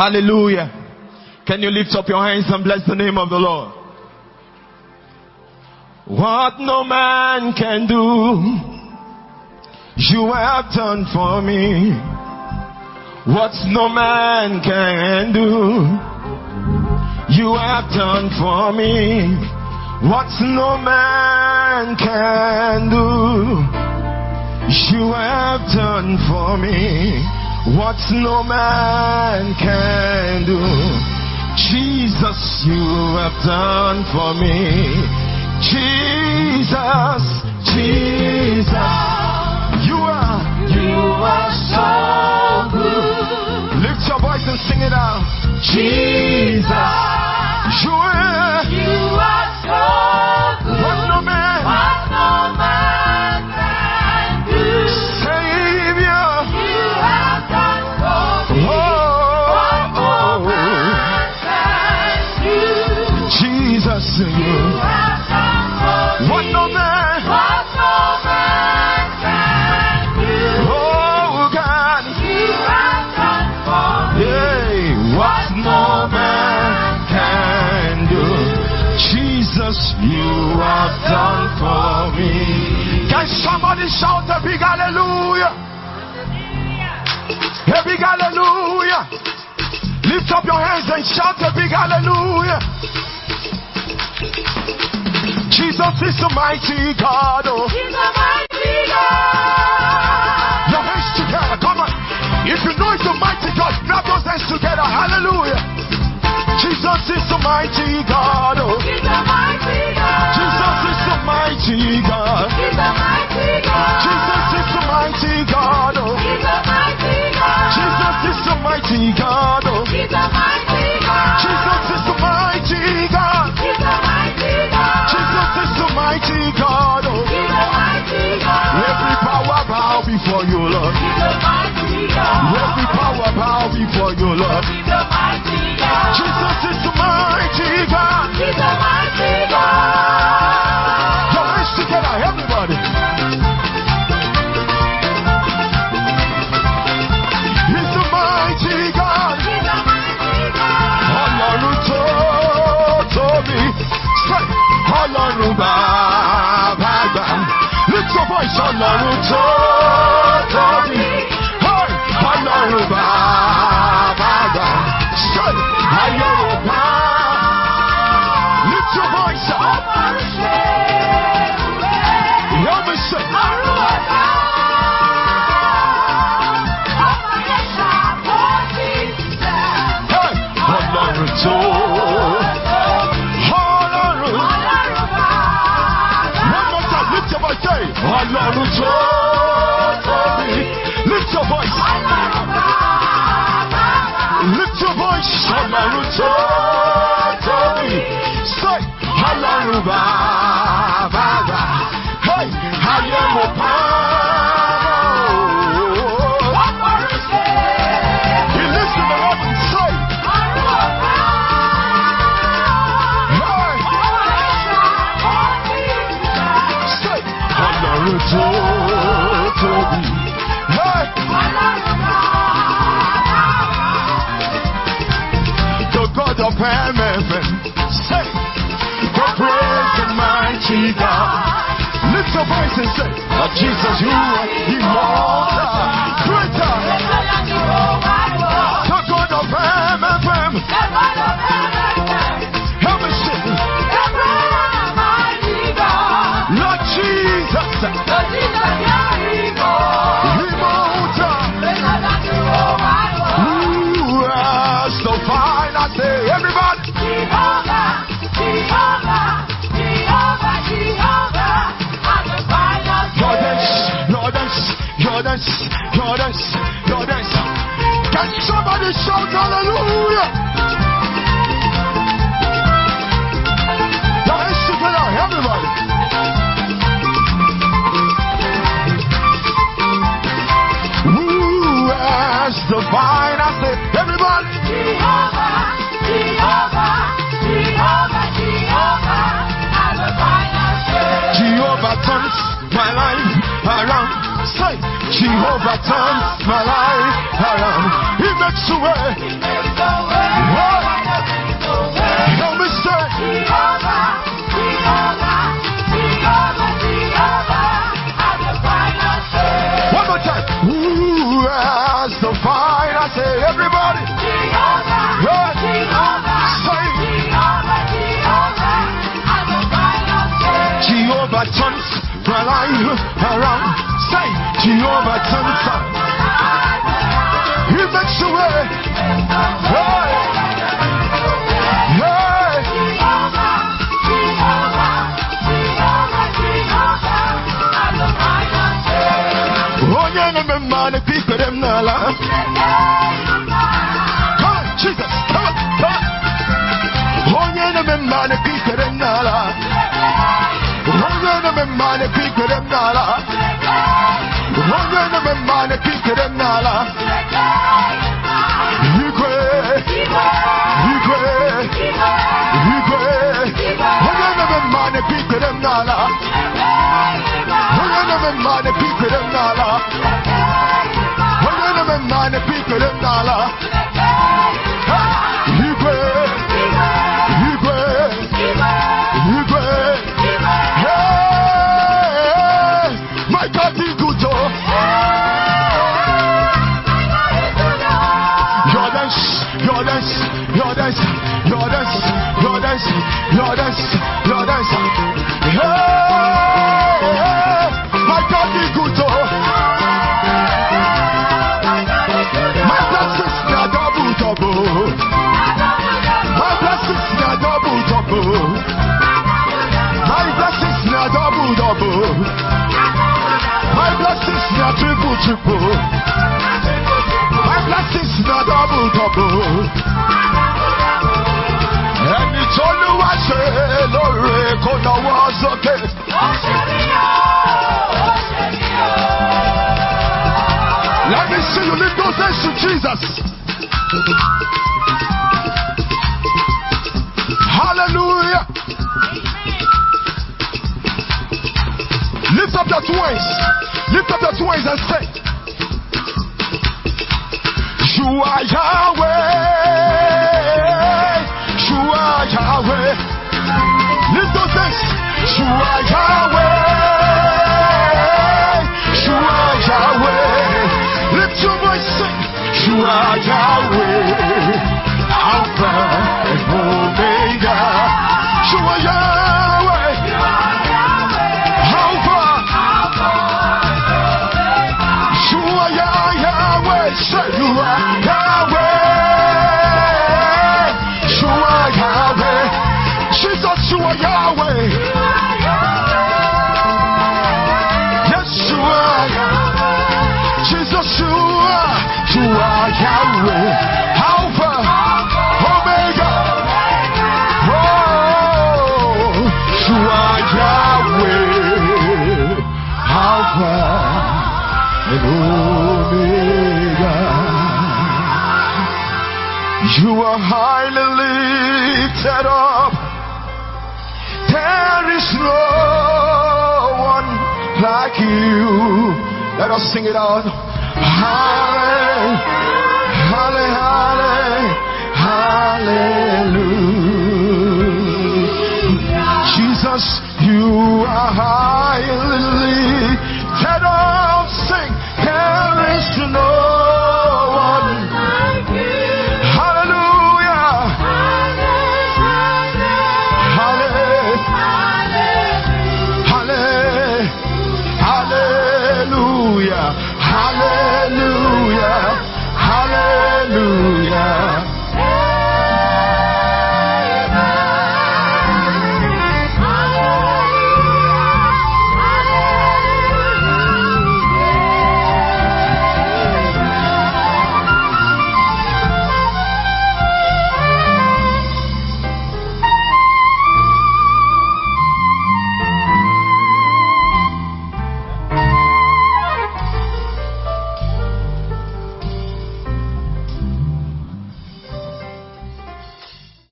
Hallelujah. Can you lift up your hands and bless the name of the Lord? What no man can do, you have done for me. What no man can do, you have done for me. What no man can do, you have done for me. What no man can do. Jesus, you have done for me. Jesus, Jesus, you are, You are so good. lift your voice and sing it out. Jesus, you have done for me. Can somebody shout a big hallelujah? A big hallelujah. Lift up your hands and shout a big hallelujah. Jesus is the mighty God. Oh. He's a mighty God. Your hands together, come on. If you know it's the mighty God, clap those hands together. Hallelujah. Jesus is the mighty God. Oh. He's a mighty before you, Lord. Every power bow before you, Lord. Jesus is the mighty God. He's a mighty God. Your hands together, everybody. He's the mighty God. Lift your voice, Ọlọ́run tó tóbi. Ọlọ́run tó tóbi. Say, Ọlọ́run bàbá àgbà. God. Lift your voice and say, Jesus, you are immortal. Somebody shout hallelujah? Together, everybody. Who has the final say? Everybody. Jehovah, Jehovah, Jehovah, Jehovah, I'm a vine. Jehovah turns my life around. Say, Jehovah turns my life around. He makes a way. Me say. Jehovah, Jehovah, Jehovah, Jehovah, I'm the. One more time. The? Everybody. Jehovah, yeah. Jehovah, say. Jehovah, Jehovah, I'm the. Jehovah turns my life around. Tansa. He makes a way. Hey. Hey. Oh, Onye nala. Come on, Jesus. Come on, come on. Onye na me man pick them man pick them. Onye na me man pick them. Onye na me man pick them nala. Igwe, are double, double. Ẹni tó ló wá ṣe lóore kó náwó sókè. Let me see you lift those hands to Jesus. Hallelujah. Lift up your twins. Lift up your twins and say, You are Yahweh. You are Yahweh. Lift those hands. You are Yahweh. You are Yahweh. Lift your voice. Sing. You are Yahweh. highly lifted up. There is no one like you. Let us sing it out. Hallelujah! Hallelujah! halle, hallelujah. Jesus, you are high. Hallelujah.